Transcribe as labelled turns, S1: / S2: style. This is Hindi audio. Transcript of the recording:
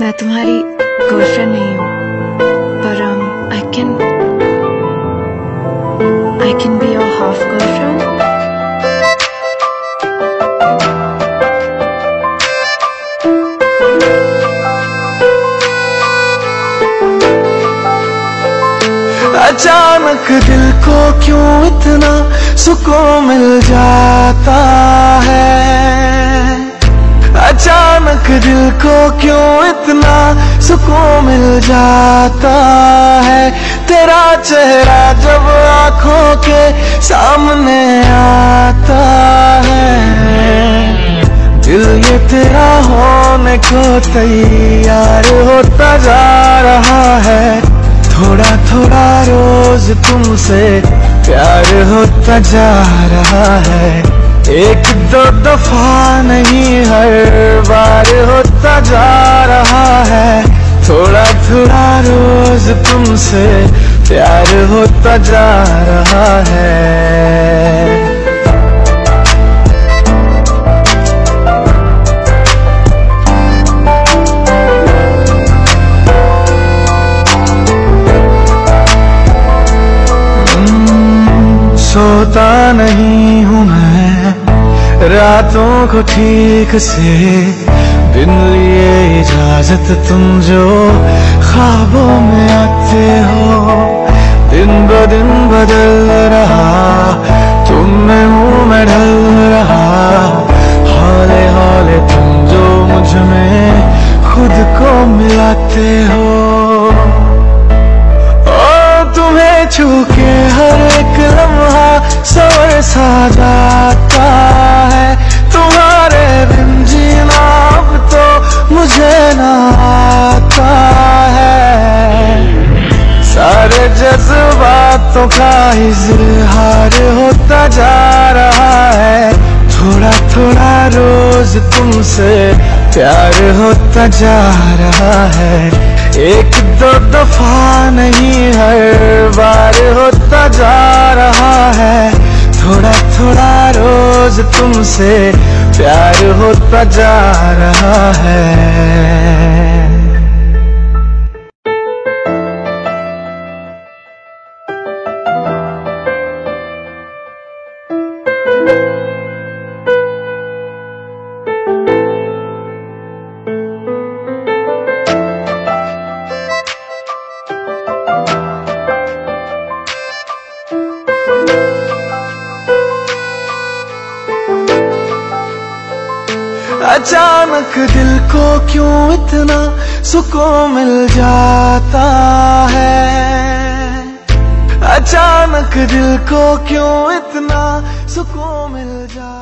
S1: मैं तुम्हारी गर्लफ्रेंड नहीं हूँ पर I can I can be your half girlfriend
S2: अचानक दिल को क्यों इतना सुकून मिल जाता? अचानक दिल को क्यों इतना सुकून मिल जाता है? तेरा चेहरा जब आँखों के सामने आता है। दिल ये तेरा होने को तैयार होता जा रहा है। थोड़ा थोड़ा रोज तुमसे प्यार होता जा रहा है। एक दो दफ़ा नहीं, हर बार होता जा रहा है। थोड़ा थोड़ा रोज तुमसे प्यार होता जा रहा है। सोता नहीं हूँ मैं। रातों को ठीक से बिन लिए इजाज़त तुम जो ख्वाबों में आते हो। दिन ब दिन बदल रहा, तुम में हूँ मैं ढल रहा। हौले हौले तुम जो मुझमें खुद को मिलाते हो। तुम्हें छू के हर एक लम्हा सवर सा जाता जज्बातों का इजहार होता जा रहा है। थोड़ा थोड़ा रोज तुमसे प्यार होता जा रहा है। एक, दो दफ़ा नहीं, हर बार होता जा रहा है। थोड़ा थोड़ा रोज तुमसे प्यार होता जा रहा है। अचानक दिल को क्यों इतना सुकून मिल जाता है? अचानक दिल को क्यों इतना सुकून मिल जाता